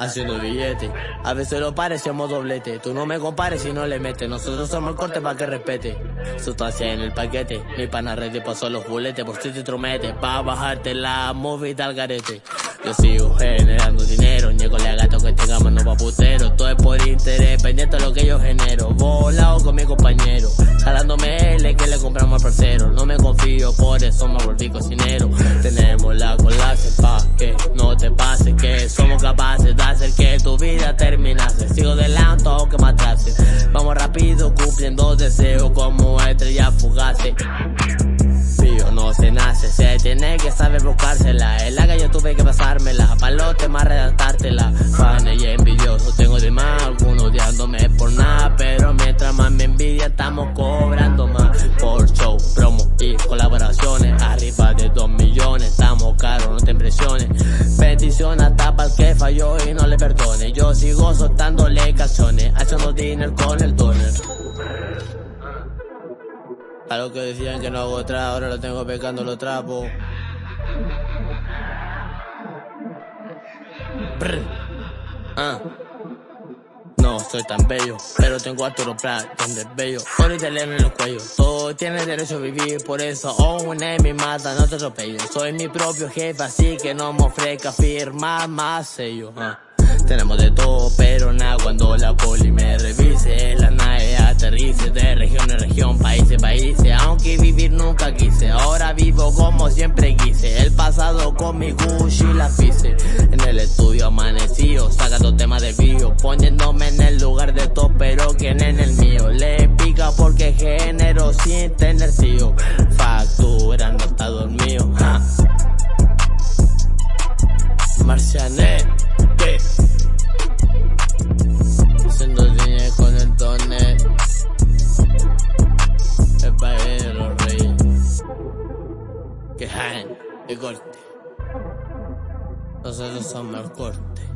haciendo billetes. A veces lo parecemos doblete. Tú no me compares si no le metes. Nosotros somos el corte para que respete. Sustancia en el paquete. Mi pana red te pasó los buletes. Por si te trometes. Pa' bajarte la movida al garete. Yo sigo generando dinero. Niégole a gato que tenga mano pa' putero. Todo es por interés. Pendiente de lo que yo genero. Volado con mi compañero. Jalándome le compramos al parcero. No me confío, por eso me volví cocinero. Tenemos la cola pa' que no te pase. Que somos capaces de hacer que tu vida terminase. Sigo delante aunque me atrase. Vamos rápido cumpliendo deseos como estrella fugaces. No se nace, se tiene que saber buscársela. En la que yo tuve que pasármela, palote más redactártela. Fan y envidioso, tengo de más, algunos odiándome por nada. Pero mientras más me envidia, estamos cobrando estamos caros, no te impresiones. Bendición hasta para el que falló y no le perdone. Yo sigo soltándole canciones, haciendo dinero con el toner. A lo que decían que no hago otra, ahora lo tengo pecando los trapos. Ah. No soy tan bello, pero tengo Arturo Prat, donde es bello. Por italiano en el cuello, todo tiene derecho a vivir, por eso un mi mata, no te atropello. Soy mi propio jefe, así que no me ofrezca firmar más sello. Ah. Tenemos de todo, pero nada cuando la poli me revise. La nave aterrice de región en región, países, países. Aunque vivir nunca quise, ahora vivo como siempre quise. El pasado con mi Gucci la pise. En el estudio amanecido, sacando temas de bio, poniéndome en en el mío. Le pica porque género sin tener tío. Factura no está dormido. Ja. Marcianet, ¿qué? Haciendo dinero con el tonet. El país de los reyes. Que jaen, el corte. Nosotros somos el corte.